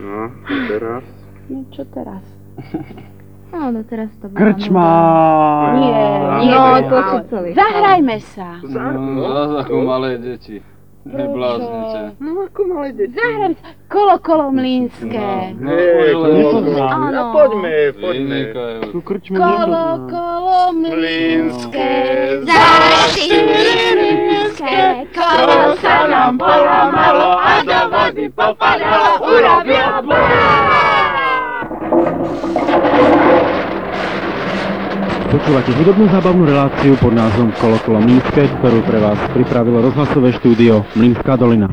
No, teraz? No čo teraz? No, no teraz to bola Krčma! Nie, nie, No, to sú celý. Zahrajme sa. No, zase ako malé deti. Nebláznite. No ako malé deti. Zahrajme sa. Kolo, kolo mlínske. No, Nie. Áno. No poďme, poďme. Kolo, kolo mlínske. Za Zaštínske. Kolo sa nám polamalo a do vody popadalo. Urobilo Počúvate hudobnú zábavnú reláciu pod názvom Kolo kolo Mlínske, ktorú pre vás pripravilo rozhlasové štúdio Mlínská dolina.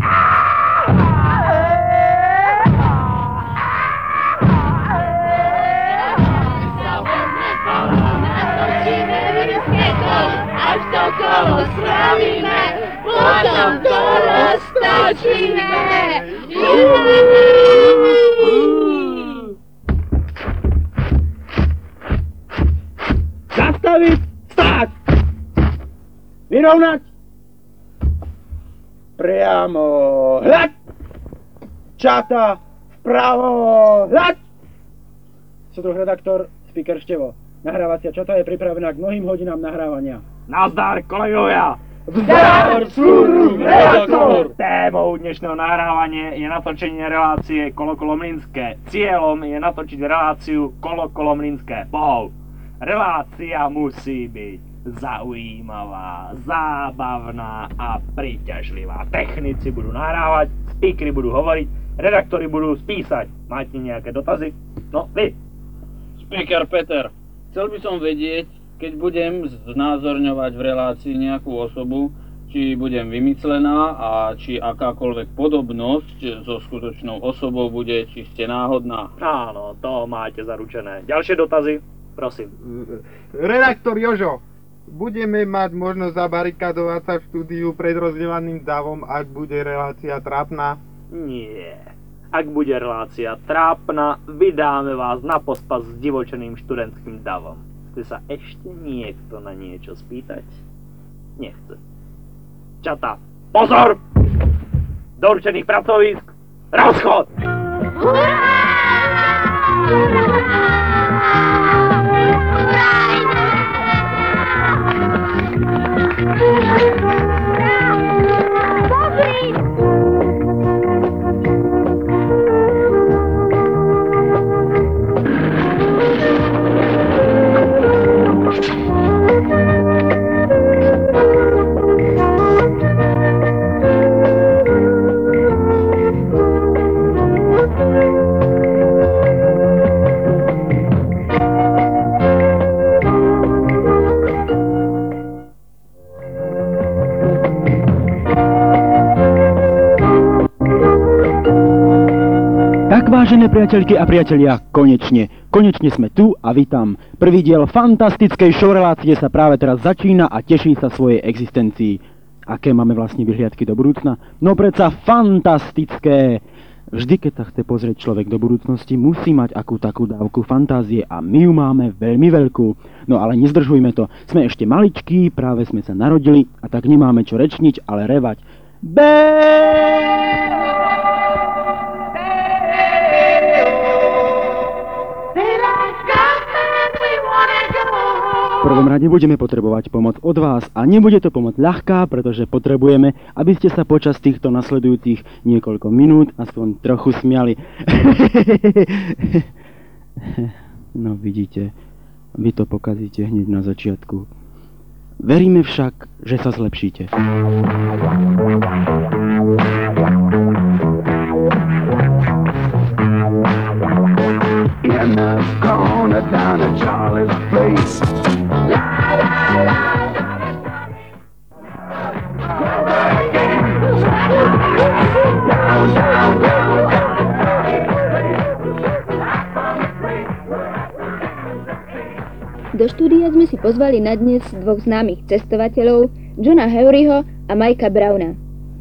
Potom to roztočíme. Zastaviť! Stáť! Vyrovnať! Priamo hľad! Čata vpravo hľad! Súdruh redaktor, speaker Števo. Nahrávacia čata je pripravená k mnohým hodinám nahrávania. Nazdar, kolegovia! Vzdar, súdruh redaktor! Témou dnešného nahrávania je natočenie relácie Kolo Kolomlinské. Cieľom je natočiť reláciu Kolo Kolomlinské. Bohov. Relácia musí byť zaujímavá, zábavná a príťažlivá. Technici budú nahrávať, speakery budú hovoriť, redaktori budú spísať. Máte nejaké dotazy? No, vy. Speaker Peter, chcel by som vedieť, keď budem znázorňovať v relácii nejakú osobu, či budem vymyslená a či akákoľvek podobnosť so skutočnou osobou bude čiste náhodná. Áno, to máte zaručené. Ďalšie dotazy? Prosím. Redaktor Jožo, budeme mať možnosť zabarikadovať sa v štúdiu pred rozdelaným davom, ak bude relácia trápna? Nie. Ak bude relácia trápna, vydáme vás na pospas s divočeným študentským davom. Chce sa ešte niekto na niečo spýtať? Nechce. Čata, pozor! Do určených pracovísk, rozchod! Tak vážené priateľky a priatelia, konečne, konečne sme tu a vítam. Prvý diel fantastickej show relácie sa práve teraz začína a teší sa svojej existencii. Aké máme vlastne vyhliadky do budúcna? No predsa fantastické! Vždy, keď sa chce pozrieť človek do budúcnosti, musí mať akú takú dávku fantázie a my ju máme veľmi veľkú. No ale nezdržujme to, sme ešte maličkí, práve sme sa narodili a tak nemáme čo rečniť, ale revať. Bé! Prvom rade budeme potrebovať pomoc od vás a nebude to pomoc ľahká, pretože potrebujeme, aby ste sa počas týchto nasledujúcich niekoľko minút aspoň trochu smiali. No vidíte, vy to pokazíte hneď na začiatku. Veríme však, že sa zlepšíte. in the corner down at Charlie's place. Do štúdia sme si pozvali na dnes dvoch známych cestovateľov, Johna Heuryho a Majka Browna.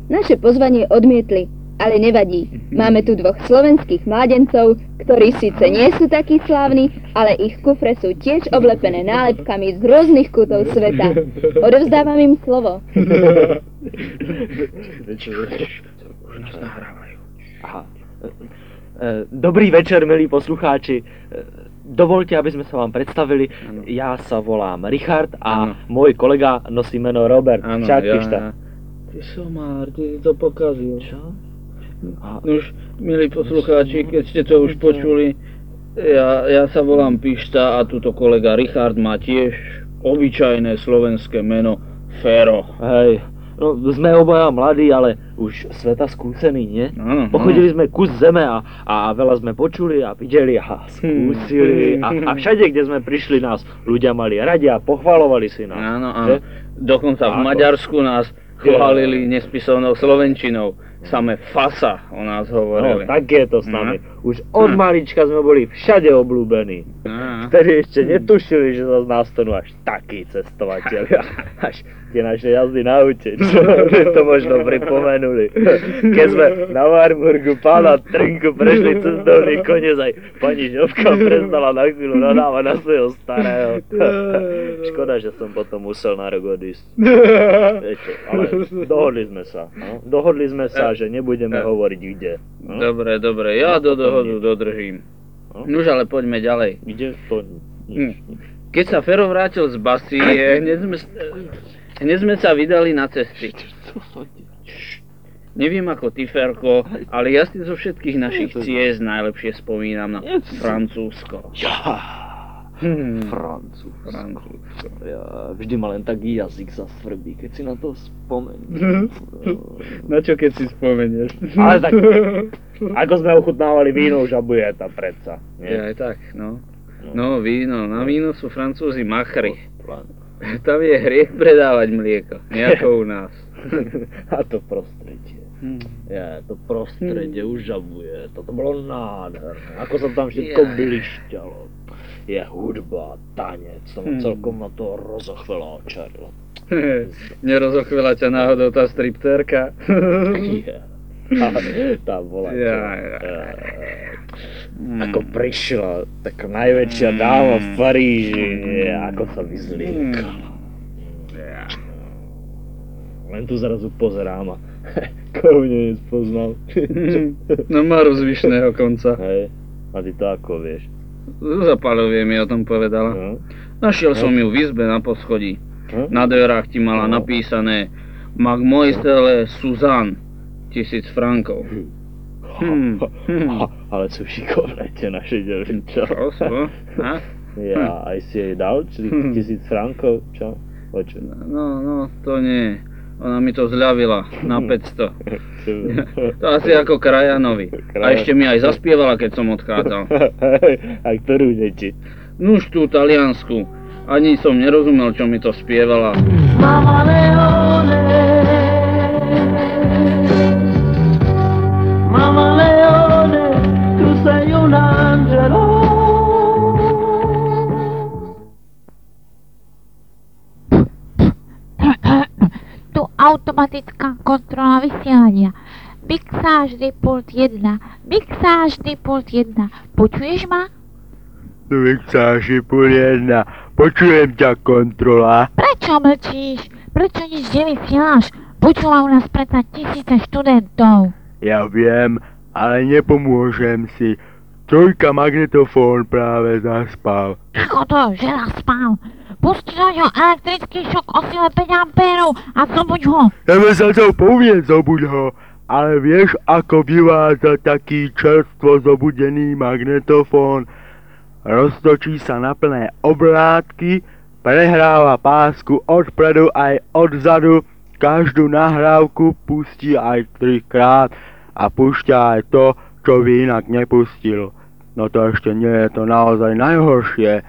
Naše pozvanie odmietli, ale nevadí. Máme tu dvoch slovenských mládencov, ktorí síce nie sú takí slávni, ale ich kufre sú tiež oblepené nálepkami z rôznych kútov sveta. Odovzdávam im slovo. Nahrávajú. Aha. Dobrý večer, milí poslucháči. Dovolte, aby sme sa vám predstavili. Ja sa volám Richard a Áno. môj kolega nosí meno Robert. Áno, Čak, ja- Pišta. Ty somár, ty si to pokazil. Čo? A, už, milí poslucháči, keď ste to už počuli, ja, ja sa volám Pišta a túto kolega Richard má tiež obyčajné slovenské meno Fero. hej, no sme obaja mladí, ale už sveta skúsení, nie? Áno, Pochodili sme kus zeme a, a veľa sme počuli a videli a skúsili a, a všade, kde sme prišli nás ľudia mali radi a pochvalovali si nás. Áno, Že? áno. Dokonca v? Maďarsku nás chválili nespisovnou slovenčinou. Same fasa o nás No, hovorili. tak je to s nami. Už od malička sme boli všade obľúbení. Á. Vtedy ešte netušili, že sa z nás stanú až takí cestovatelia. Až tie naše jazdy na aute, čo to možno pripomenuli. Keď sme na Warburgu pána Trnku prešli cestovný koniec, aj pani Žovka prestala na chvíľu nadávať na svojho starého. Škoda, že som potom musel na rok odísť. Ale dohodli sme sa. No? Dohodli sme sa, že nebudeme hovoriť kde. No? Dobre, dobre, ja do dohodu dodržím. No. Nuž, ale poďme ďalej. Kde to Hm. nič. Keď sa Fero vrátil z basy, hneď sme, hneď sme sa vydali na cesty. Neviem ako ty, Ferko, ale ja si zo všetkých našich ciest najlepšie spomínam na Francúzsko. Ja, Hmm. Francúz. Francúzsko. Ja, vždy ma len tak jazyk zasvrbí, keď si na to spomeniem. Na čo keď si spomenieš? Ale tak, ako sme ochutnávali víno, žabuje tam predsa. Nie? aj tak, no. No, víno. Na víno sú Francúzi machry. Tam je hriech predávať mlieko, nie ako u nás. A to prostredie. Ja, to prostredie užabuje. Toto bolo nádherné. Ako sa tam všetko Jaj. blišťalo. Je hudba, tanec, to Hmm. celkom na to rozochvelo očarilo. Nerozochvela ťa náhodou tá stripterka? Je. A tá bola to, Ja, ja. eh, Mm. Ako prišla taká najväčšia dáma v Paríži, nie, ako sa vyzliekala. Len tu zrazu pozerám a koho mne nespoznal. No má rozvyšného konca. Hej, a ty to ako vieš. Zuzá Palovie mi o tom povedala. No? Našiel som ju v izbe na poschodí. Hm? Na dverách ti mala No. napísané Magmoistele Suzanne, tisíc frankov. Hm, hm. Ale sú šikovné tie naše devča. Čo sú? A? Ja aj si jej dal či Hm. tisíc frankov, čo? Počuť. No, no, to nie. Ona mi to zľavila na 500. To asi ako Krajanovi. A ešte mi aj zaspievala, keď som odchádzal. A ktorú deti? Nuž tú taliansku. Ani som nerozumel, čo mi to spievala. Mamma automatická kontrola vysielania. Mixážny pult 1. Mixážny pult 1. Počuješ ma? Mixáži pol jedna. Počujem ťa, kontrola. Prečo mlčíš? Prečo nič nevysielaš? Počúvajú nás predsa tisíce študentov. Ja viem, ale nepomôžem si. Trojka magnetofón práve zaspal. Ako to, že raz spal? Pusti do ňo elektrický šok o sile 5 ampérov a zobuď ho. Ja by sa to povie, zobuď ho. Ale vieš, ako vyvádza taký čerstvo zobudený magnetofón? Roztočí sa na plné obrátky, prehráva pásku odpredu aj odzadu, každú nahrávku pustí aj trikrát a púšťa aj to, čo by inak nepustil. No to ešte nie je to naozaj najhoršie.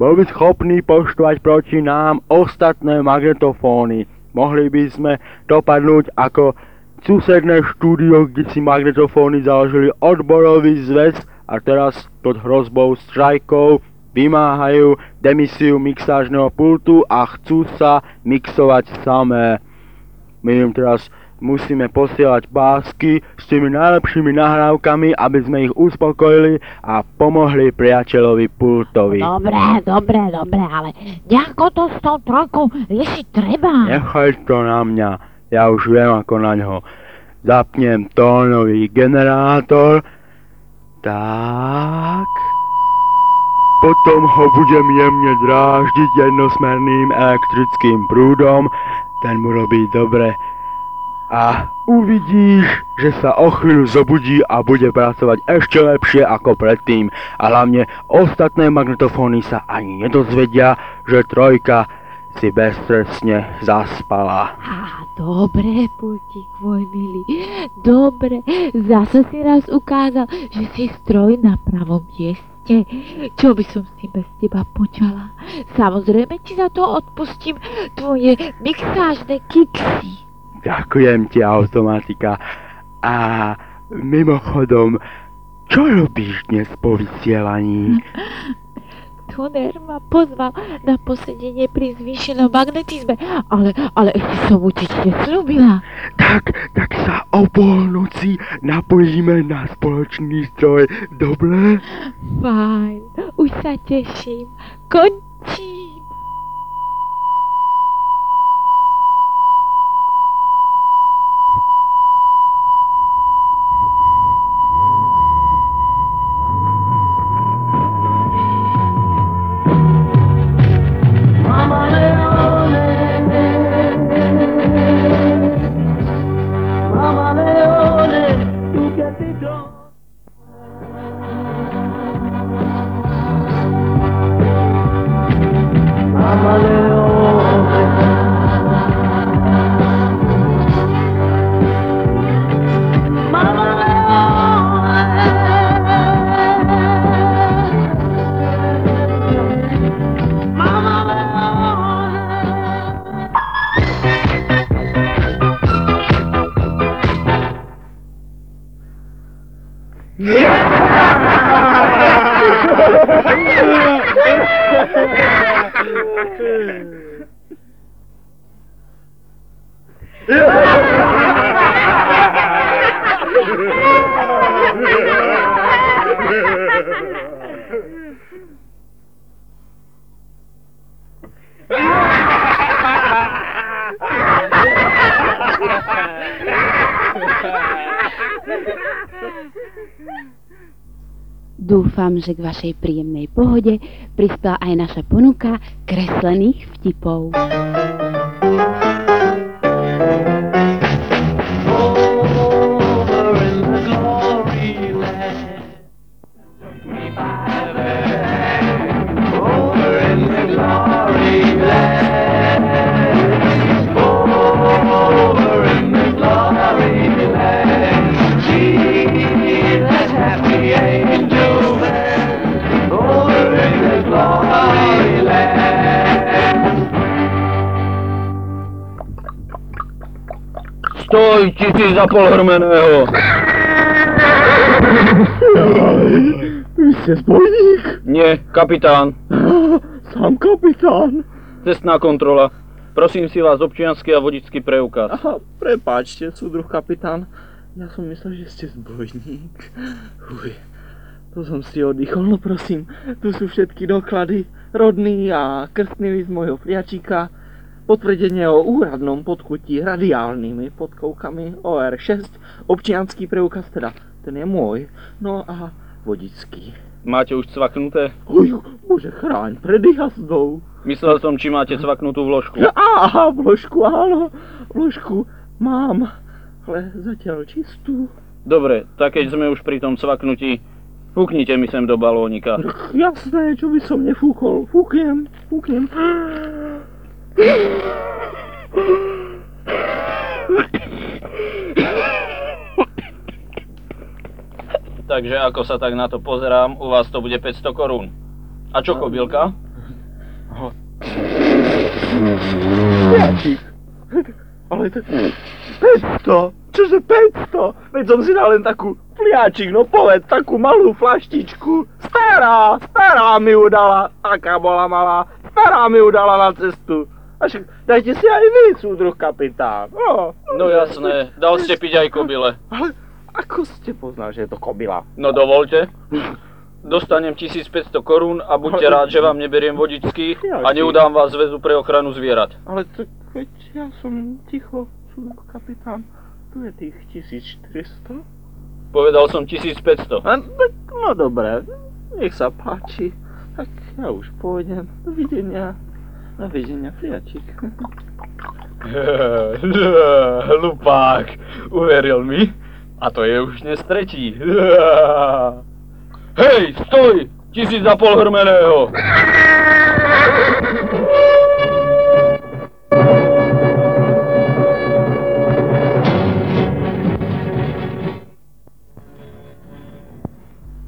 Bol by schopný poštovať proti nám ostatné magnetofóny. Mohli by sme dopadnúť ako susedné štúdio, kde si magnetofóny založili odborový zväz a teraz pod hrozbou strajkov vymáhajú demisiu mixážneho pultu a chcú sa mixovať samé. My im teraz musíme posielať pásky s tými najlepšími nahrávkami, aby sme ich uspokojili a pomohli priateľovi pultovi. Dobre, dobre, dobre, ale nejako to s tou trojkou riešiť treba. Nechaj to na mňa, ja už viem ako na ňo. Zapnem tónový generátor, Tak. Potom ho budem jemne dráždiť jednosmerným elektrickým prúdom, ten mu robí dobre. A uvidíš, že sa o chvíľu zobudí a bude pracovať ešte lepšie ako predtým. A hlavne ostatné magnetofóny sa ani nedozvedia, že trojka si bezstresne zaspala. Á, dobre, Pultík, môj milý, dobre, zase si raz ukázal, že si stroj na pravom mieste. Čo by som si bez teba počala? Samozrejme ti za to odpustím tvoje mixážne kiksy. Ďakujem ti, automatika. A mimochodom, čo robíš dnes po vysielaní? Tuner ma pozval na posedenie pri zvýšenom magnetizme, ale, ale som určite slúbila. Tak, tak sa o polnoci napojíme na spoločný stroj, dobre? Fajn, už sa teším. Končím. Dúfam, že k vašej príjemnej pohode prispela aj naša ponuka kreslených vtipov. Stoj, ti si za polhrmeného. Vy ste zbojník? Nie, kapitán. Sám kapitán. Cestná kontrola. Prosím si vás občiansky a vodický preukaz. Aha, prepáčte, súdruh kapitán. Ja som myslel, že ste zbojník. Uj, to som si oddychol, no prosím. Tu sú všetky doklady. Rodný a krstný list môjho priačíka. Potvrdenie o úradnom podkutí radiálnymi podkoukami OR6. Občianský preukaz teda, ten je môj. No a vodický. Máte už cvaknuté? Uj, bože chráň, pred jazdou. Myslel som, či máte cvaknutú vložku. Aha, vložku, áno, vložku mám, ale zatiaľ čistú. Dobre, tak keď sme už pri tom cvaknutí, fúknite mi sem do balónika. Jasné, čo by som nefúkol. Fúknem, fúknem. Takže ako sa tak na to pozerám, u vás to bude 500 korún. A čo kobylka? Priačik. Ale to... 500? Čože 500? Veď som si dal len takú pliačik, no povedz, takú malú flaštičku. Stará, stará mi ju dala, taká bola malá. Stará mi ju dala na cestu. A však dajte si aj vy, súdruh kapitán. No, No jasné, dal ste piť aj kobyle. Ale ako ste poznal, že je to kobila? No dovolte. Dostanem 1500 korún a buďte rád, že vám neberiem vodičský a neudám vás väzu pre ochranu zvierat. Ale to, veď ja som ticho, súdruh kapitán. Tu je tých 1400. Povedal som 1500. A, tak, no dobre, nech sa páči. Tak ja už pôjdem. Dovidenia. Dovidenia, priačik. Hlupák, uveril mi. A to je už dnes tretí. Hej, stoj! Tisíc a pol hrmeného.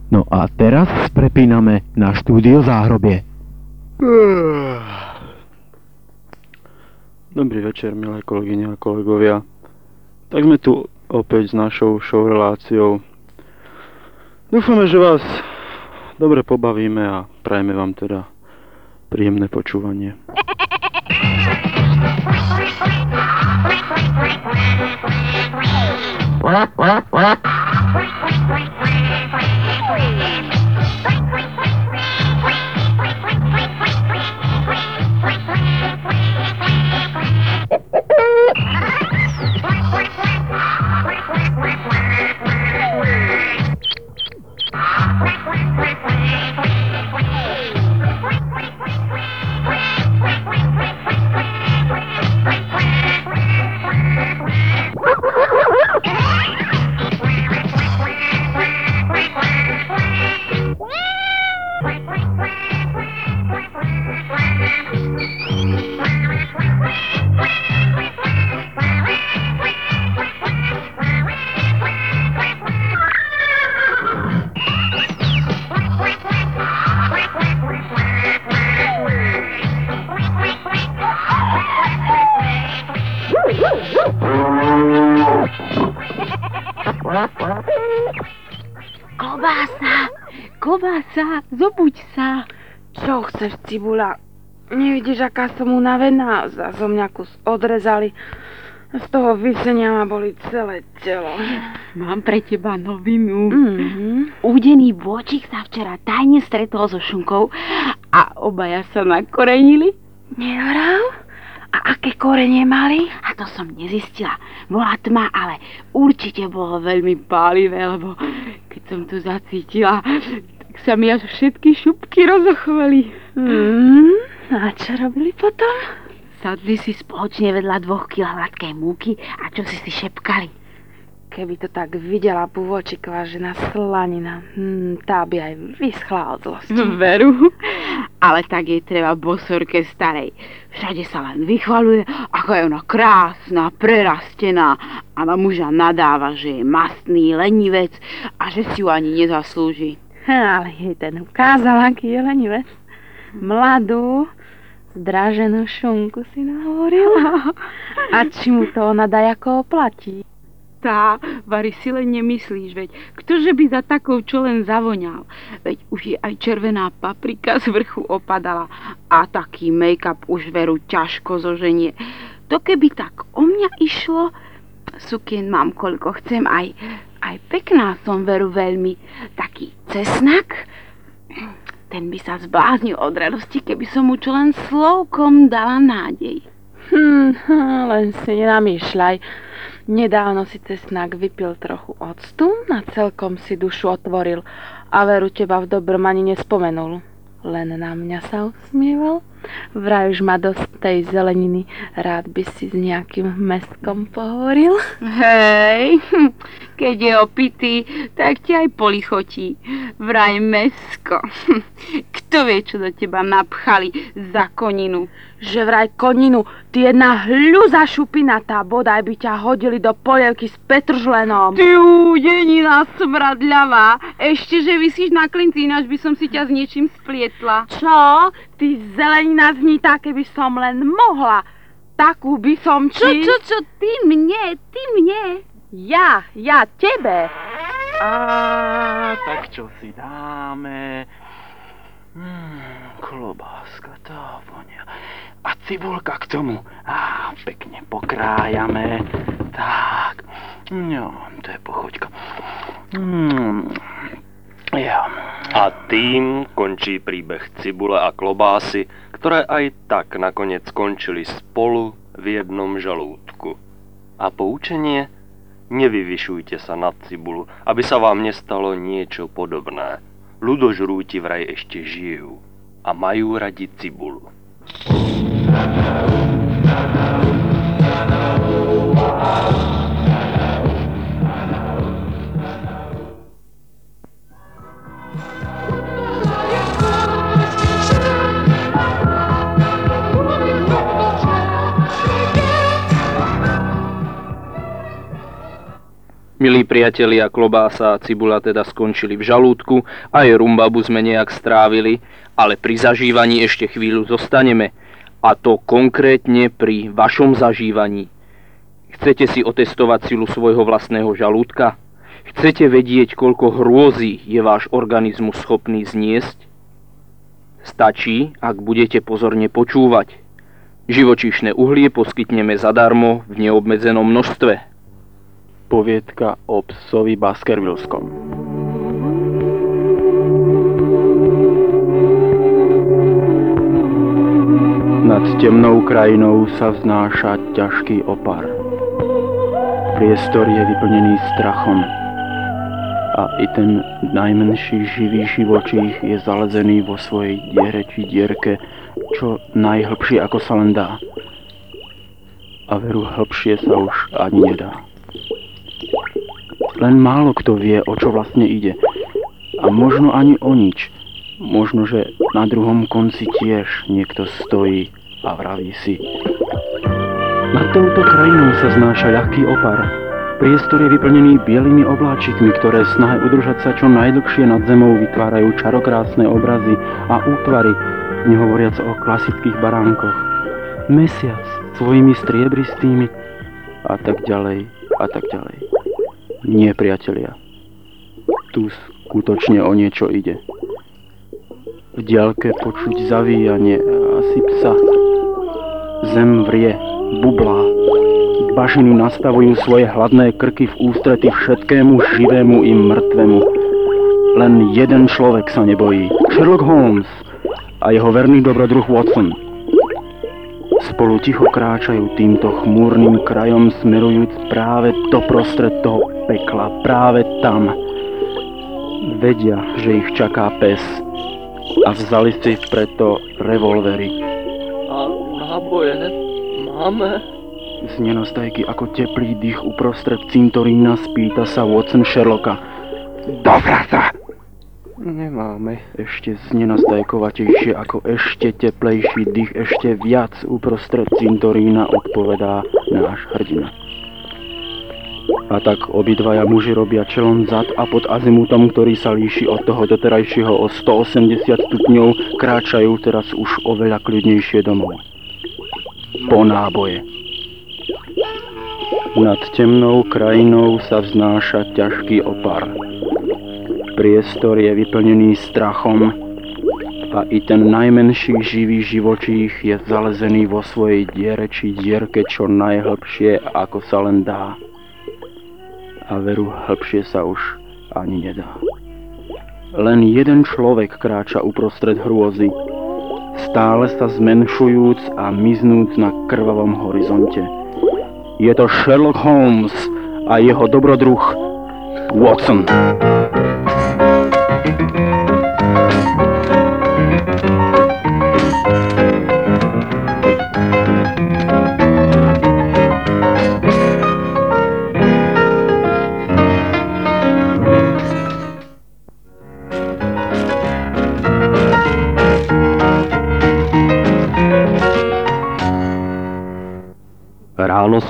No a teraz prepíname na štúdio záhrobie. Dobrý večer, milé kolegyne a kolegovia. Tak sme tu opäť s našou show reláciou. Dúfame, že vás dobre pobavíme a prajeme vám teda príjemné počúvanie. Klobása, Čo chceš, Cibula? Nevidíš, aká som unavená? Za zo mňa kus odrezali. Z toho vysenia ma boli celé telo. Mám pre teba novinu. Mhm. Údený bôčik sa včera tajne stretol so Šunkou a obaja sa nakorenili. Nevrál? A aké korenie mali? A to som nezistila. Bola tma, ale určite bolo veľmi pálivé, lebo keď som to zacítila, sa mi až všetky šupky rozochovali. Mhm. A čo robili potom? Sadli si spoločne vedľa dvoch kil hladkej múky a čo si si šepkali. Keby to tak videla pôvočiková žena slanina, hm, tá by aj vyschla od zlosti. Veru, ale tak jej treba bosorke starej. Všade sa len vychvaluje, ako je ona krásna, prerastená a na muža nadáva, že je mastný lenivec a že si ju ani nezaslúži. Ale jej ten ukázal, aký je lenivec. Mladú, zdraženú šunku si nahovoril. A či mu to ona dajako oplatí? Tá, Vary, si len nemyslíš, veď ktože by za takou čo len zavoňal? Veď už je aj červená paprika z vrchu opadala a taký make-up už veru ťažko zoženie. To keby tak o mňa išlo, sukien mám koľko chcem, aj, aj pekná som veru veľmi. Taký cesnak, ten by sa zbláznil od radosti, keby som mu čo len slovkom dala nádej. Hm, len si nenamýšľaj. Nedávno si cesnak vypil trochu octu a celkom si dušu otvoril a veru teba v dobrom ani nespomenul. Len na mňa sa usmieval. Vraj už má dosť tej zeleniny. Rád by si s nejakým mestkom pohovoril. Hej, keď je opitý, tak ti aj polichotí. Vraj mesko. Kto vie, čo do teba napchali za koninu? Že vraj koninu, ty jedna hľuza šupinatá, bodaj by ťa hodili do polievky s petržlenom. Ty denina smradľavá, ešte, že vysíš na klinci, ináč by som si ťa s niečím splietla. Čo? Ty zelenina znitá, keby som len mohla. Takú by som Čo, ti... čo, čo, ty mne, ty mne? Ja, ja tebe. A tak čo si dáme? Hmm, klobáska, tá vonia. A cibulka k tomu. Á, pekne pokrájame. Tak. No, to je pochoďka. Hmm. Ja. A tým končí príbeh Cibule a klobásy, ktoré aj tak nakoniec skončili spolu v jednom žalúdku. A poučenie? Nevyvyšujte sa nad cibulu, aby sa vám nestalo niečo podobné. Ľudožrúti vraj ešte žijú a majú radi cibulu. Milí priatelia, klobása a cibula teda skončili v žalúdku, aj rumbabu sme nejak strávili, ale pri zažívaní ešte chvíľu zostaneme. A to konkrétne pri vašom zažívaní. Chcete si otestovať silu svojho vlastného žalúdka? Chcete vedieť, koľko hrôzy je váš organizmus schopný zniesť? Stačí, ak budete pozorne počúvať. Živočíšne uhlie poskytneme zadarmo v neobmedzenom množstve. Poviedka o psovi Baskervillskom. Nad temnou krajinou sa vznáša ťažký opar. Priestor je vyplnený strachom a i ten najmenší živý živočích je zalezený vo svojej diere či dierke, čo najhlbšie ako sa len dá. A veru hlbšie sa už ani nedá. Len málo kto vie, o čo vlastne ide. A možno ani o nič. Možno, že na druhom konci tiež niekto stojí a vraví si. Nad touto krajinou sa znáša ľahký opar. Priestor je vyplnený bielými obláčikmi, ktoré snahe udržať sa čo najdlhšie nad zemou vytvárajú čarokrásne obrazy a útvary, nehovoriac o klasických baránkoch. Mesiac svojimi striebristými a tak ďalej a tak ďalej. Nie, priatelia. Tu skutočne o niečo ide. V diaľke počuť zavíjanie asi psa. Zem vrie, bublá. Bažiny nastavujú svoje hladné krky v ústrety všetkému živému i mŕtvemu. Len jeden človek sa nebojí. Sherlock Holmes a jeho verný dobrodruh Watson. Spolu ticho kráčajú týmto chmúrnym krajom, smerujúc práve do prostred toho pekla, práve tam. Vedia, že ich čaká pes a vzali si preto revolvery. A náboje máme? Z nenostajky ako teplý dých uprostred cintorína spýta sa Watson Sherlocka. Do vrata! Nemáme. Ešte znenastajkovatejšie ako ešte teplejší dých, ešte viac uprostred cintorína odpovedá náš hrdina. A tak obidvaja muži robia čelom zad a pod azimutom, ktorý sa líši od toho doterajšieho o 180 stupňov, kráčajú teraz už oveľa kľudnejšie domov. Po náboje. Nad temnou krajinou sa vznáša ťažký opar. Priestor je vyplnený strachom a i ten najmenší živý živočích je zalezený vo svojej diere či dierke čo najhlbšie, ako sa len dá. A veru, hlbšie sa už ani nedá. Len jeden človek kráča uprostred hrôzy, stále sa zmenšujúc a miznúc na krvavom horizonte. Je to Sherlock Holmes a jeho dobrodruh Watson.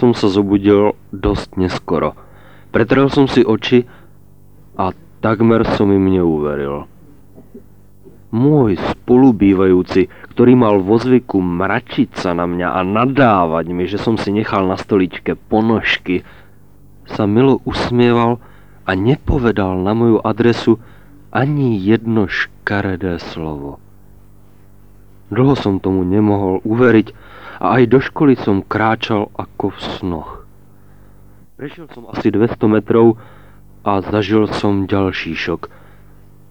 Som sa zobudil dosť neskoro. Pretrel som si oči a takmer som im neuveril. Môj spolubývajúci, ktorý mal vo zvyku mračiť sa na mňa a nadávať mi, že som si nechal na stoličke ponožky, sa milo usmieval a nepovedal na moju adresu ani jedno škaredé slovo. Dlho som tomu nemohol uveriť a aj do školy som kráčal ako v snoch. Prešiel som asi 200 metrov a zažil som ďalší šok.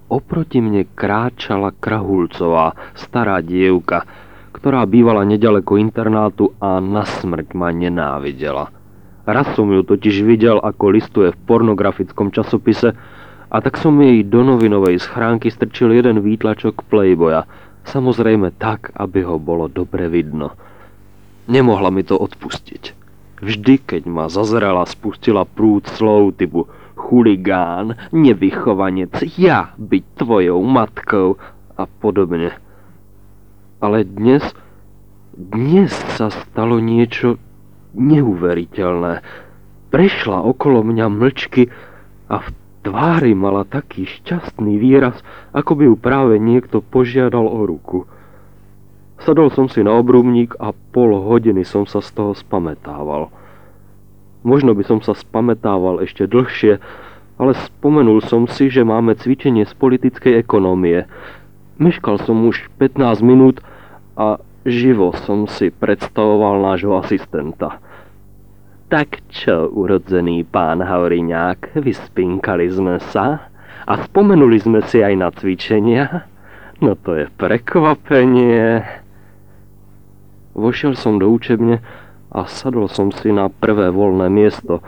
Oproti mne kráčala Krahulcová, stará dievka, ktorá bývala nedaleko internátu a na smrť ma nenávidela. Raz som ju totiž videl, ako listuje v pornografickom časopise a tak som jej do novinovej schránky strčil jeden výtlačok Playboya. Samozrejme tak, aby ho bolo dobre vidno. Nemohla mi to odpustiť. Vždy, keď ma zazrela, spustila prúd slov typu chuligán, nevychovanec, ja byť tvojou matkou a podobne. Ale dnes, dnes sa stalo niečo neuveriteľné. Prešla okolo mňa mlčky a v tvári mala taký šťastný výraz, ako by ju práve niekto požiadal o ruku. Sadol som si na obrubník a pol hodiny som sa z toho spametával. Možno by som sa spametával ešte dlhšie, ale spomenul som si, že máme cvičenie z politickej ekonomie. Meškal som už 15 minút a živo som si predstavoval nášho asistenta. Tak čo, urodzený pán Hauriňák, vyspinkali sme sa a spomenuli sme si aj na cvičenia? No to je prekvapenie. Vošiel som do učebne a sadol som si na prvé voľné miesto.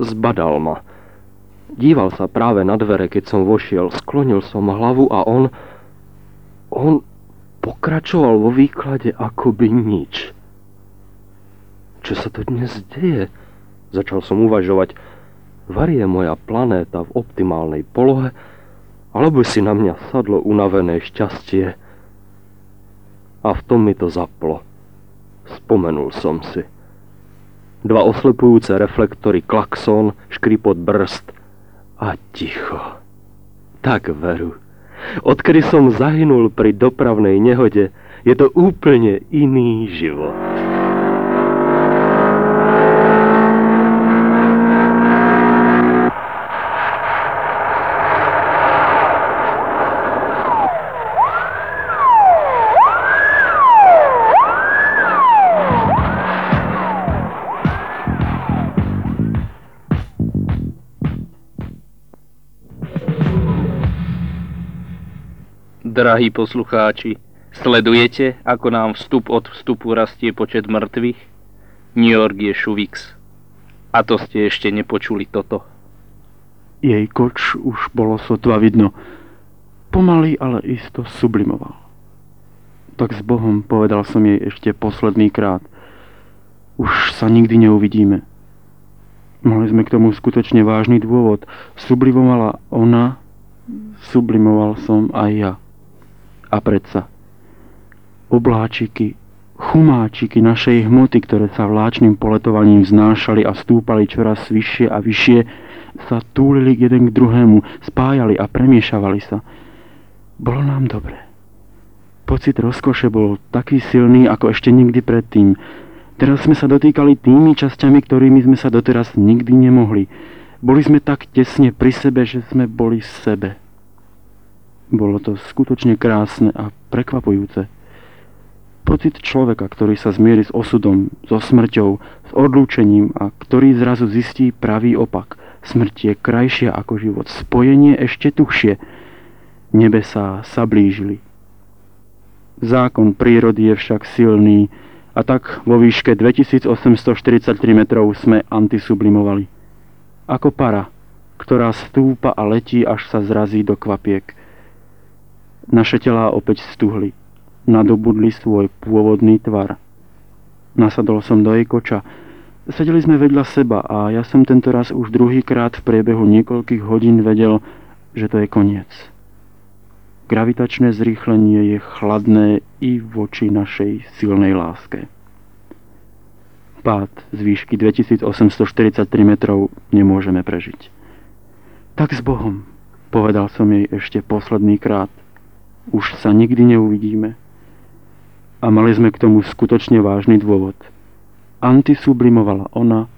Zbadal ma. Díval sa práve na dvere, keď som vošiel. Sklonil som hlavu a on... On pokračoval vo výklade akoby nič. Čo sa to dnes deje? Začal som uvažovať. Varie moja planéta v optimálnej polohe, alebo si na mňa sadlo unavené šťastie. A v tom mi to zaplo. Spomenul som si. Dva oslepujúce reflektory, klakson, škripot brzd a ticho. Tak veru. Odkedy som zahynul pri dopravnej nehode, je to úplne iný život. Drahí poslucháči, sledujete, ako nám vstup od vstupu rastie počet mŕtvych? New York je šuvix. A to ste ešte nepočuli toto. Jej koč už bolo sotva vidno. Pomaly, ale isto sublimoval. Tak s Bohom povedal som jej ešte posledný krát. Už sa nikdy neuvidíme. Mali sme k tomu skutočne vážny dôvod. Sublimovala ona, sublimoval som aj ja. A predsa obláčiky, chumáčiky našej hmoty, ktoré sa vláčným poletovaním vznášali a stúpali čoraz vyššie a vyššie, sa túlili jeden k druhému, spájali a premiešavali sa. Bolo nám dobre. Pocit rozkoše bol taký silný, ako ešte nikdy predtým. Teraz sme sa dotýkali tými časťami, ktorými sme sa doteraz nikdy nemohli. Boli sme tak tesne pri sebe, že sme boli sebe. Bolo to skutočne krásne a prekvapujúce. Pocit človeka, ktorý sa zmierí s osudom, so smrťou, s odlúčením a ktorý zrazu zistí pravý opak. Smrť je krajšia ako život, spojenie ešte tuhšie. Nebesá sa blížili. Zákon prírody je však silný a tak vo výške 2843 metrov sme antisublimovali. Ako para, ktorá stúpa a letí, až sa zrazí do kvapiek – naše telá opäť stuhli. Nadobudli svoj pôvodný tvar. Nasadol som do jej koča. Sedeli sme vedľa seba a ja som tento raz už druhýkrát v priebehu niekoľkých hodín vedel, že to je koniec. Gravitačné zrýchlenie je chladné i voči našej silnej láske. Pád z výšky 2843 metrov nemôžeme prežiť. Tak s Bohom, povedal som jej ešte posledný krát už sa nikdy neuvidíme. A mali sme k tomu skutočne vážny dôvod. Antisublimovala ona,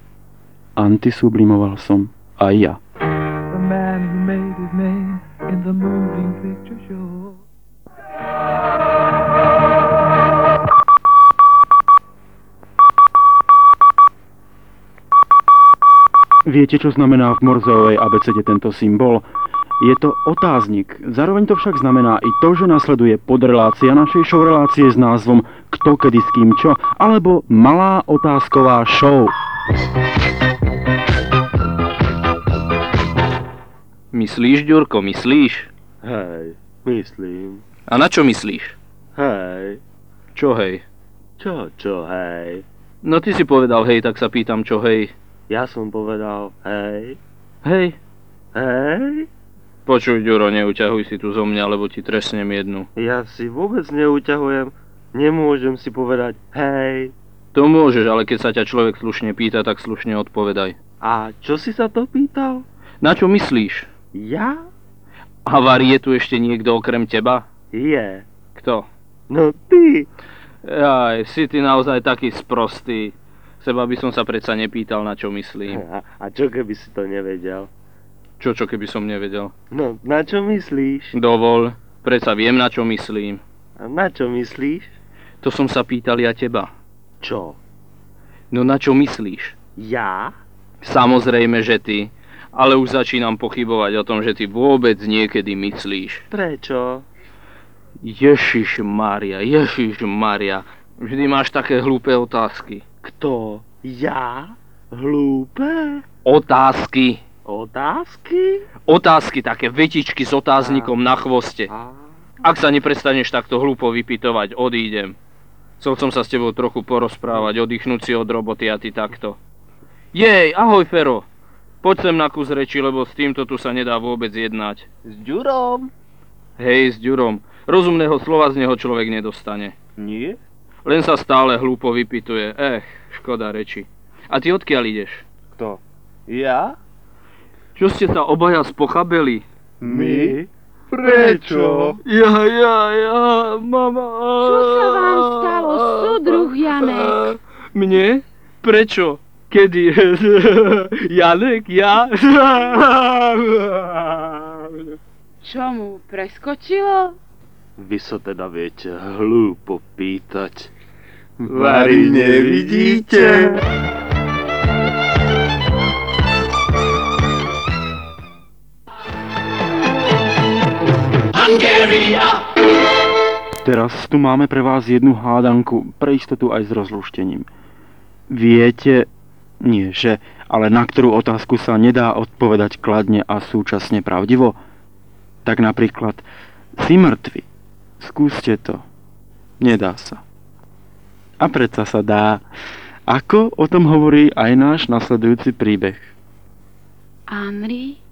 antisublimoval som aj ja. The man who made his name in the moving picture show. Viete, čo znamená v Morzeovej abecede tento symbol? Je to otáznik. Zároveň to však znamená i to, že nasleduje podrelácia našej show relácie s názvom Kto kedy s kým čo, alebo malá otázková show. Myslíš, Ďurko, myslíš? Hej, myslím. A na čo myslíš? Hej. Čo hej? Čo, čo, hej? No ty si povedal hej, tak sa pýtam čo hej. Ja som povedal hej. Hej. Hej? Počuj, Ďuro, neuťahuj si tu zo mňa, lebo ti trestnem jednu. Ja si vôbec neuťahujem. Nemôžem si povedať hej. To môžeš, ale keď sa ťa človek slušne pýta, tak slušne odpovedaj. A čo si sa to pýtal? Na čo myslíš? Ja? Havari, je tu ešte niekto okrem teba? Je. Kto? No ty. Aj, si ty naozaj taký sprostý. Seba by som sa predsa nepýtal, na čo myslím. A, a čo keby si to nevedel? Čo, čo keby som nevedel? No, na čo myslíš? Dovol, predsa viem, na čo myslím. A na čo myslíš? To som sa pýtal ja teba. Čo? No na čo myslíš? Ja? Samozrejme, že ty. Ale už začínam pochybovať o tom, že ty vôbec niekedy myslíš. Prečo? Ježiš Maria, Ježiš Maria. Vždy máš také hlúpe otázky. Kto? Ja? Hlúpe? Otázky. Otázky? Otázky, také vetičky s otáznikom na chvoste. A... Ak sa neprestaneš takto hlúpo vypytovať, odídem. Chcel som sa s tebou trochu porozprávať, oddychnúť si od roboty a ty takto. Jej, ahoj Fero. Poď sem na kus reči, lebo s týmto tu sa nedá vôbec jednať. S Ďurom? Hej, s Ďurom. Rozumného slova z neho človek nedostane. Nie? Len sa stále hlúpo vypituje. Ech, škoda reči. A ty odkiaľ ideš? Kto? Ja? Čo ste sa obaja spochabeli? My? Prečo? Ja, ja, ja, mama. Čo sa vám stalo, súdruh Janek? Mne? Prečo? Kedy? Janek, ja? Čo mu preskočilo? Vy sa teda viete hlúpo pýtať. Vary nevidíte? Teraz tu máme pre vás jednu hádanku, pre istotu aj s rozluštením. Viete, nie že, ale na ktorú otázku sa nedá odpovedať kladne a súčasne pravdivo? Tak napríklad, si mŕtvy. Skúste to. Nedá sa. A predsa sa dá. Ako o tom hovorí aj náš nasledujúci príbeh. Henri?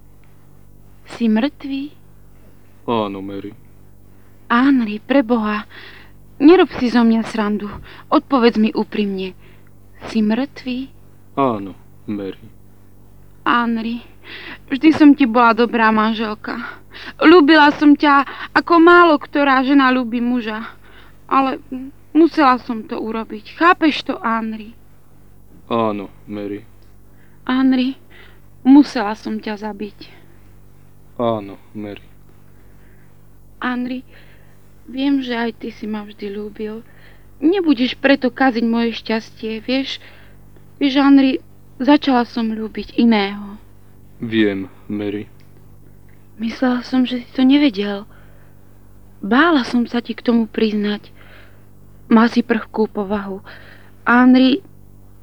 Si mŕtvý? Áno, Mary. Henri, preboha, nerob si zo mňa srandu. Odpovedz mi úprimne. Si mŕtvý? Áno, Mary. Henri, vždy som ti bola dobrá manželka. Ľúbila som ťa ako málo ktorá žena ľúbi muža. Ale musela som to urobiť. Chápeš to, Henri? Áno, Mary. Henri, musela som ťa zabiť. Áno, Mary. Henri, viem, že aj ty si ma vždy ľúbil. Nebudeš preto kaziť moje šťastie, vieš? Vieš, Henri, začala som ľúbiť iného. Viem, Mary. Myslela som, že si to nevedel. Bála som sa ti k tomu priznať. Má si prvkú povahu. Henri,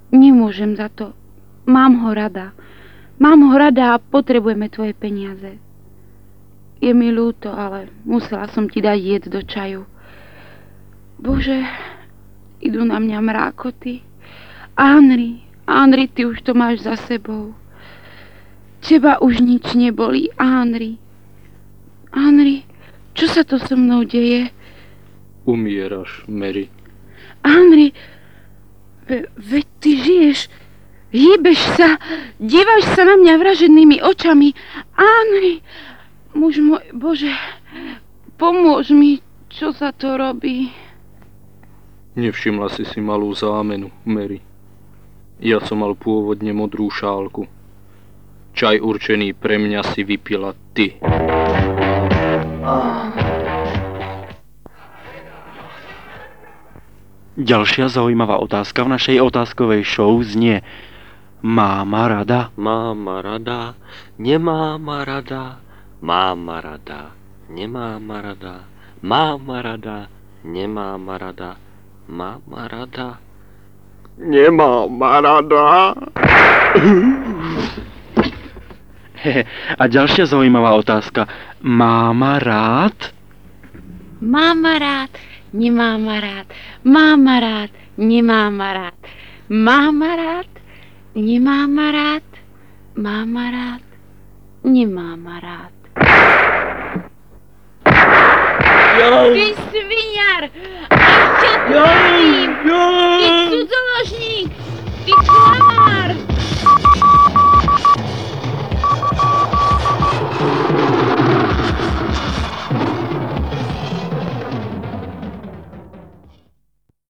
nemôžem za to. Mám ho rada. Mám ho rada a potrebujeme tvoje peniaze. Je mi ľúto, ale musela som ti dať jed do čaju. Bože, idú na mňa mrákoty. Henri, Henri, ty už to máš za sebou. Teba už nič nebolí, Henri. Henri, čo sa to so mnou deje? Umieraš, Mary. Henri, ve, veď ty žiješ. Hýbeš sa, dívaš sa na mňa vraženými očami. Henri, muž môj, Bože, pomôž mi, čo sa to robí. Nevšimla si si malú zámenu, Mary. Ja som mal pôvodne modrú šálku. Čaj určený pre mňa si vypila ty. Ďalšia zaujímavá otázka v našej otázkovej show znie má rada, nemám rada, má rada, nemám rada, má ma rada, nemá rada. A ďalšia zaujímavá otázka. Má ma rád? Má ma rád, nemá ma rád, má rád, nemá rád, má rád, nemá rád, má rád, nemá rád. Yo! Więc winiar! Akcja Yo! Yo! Więc cudzołożnik! Więc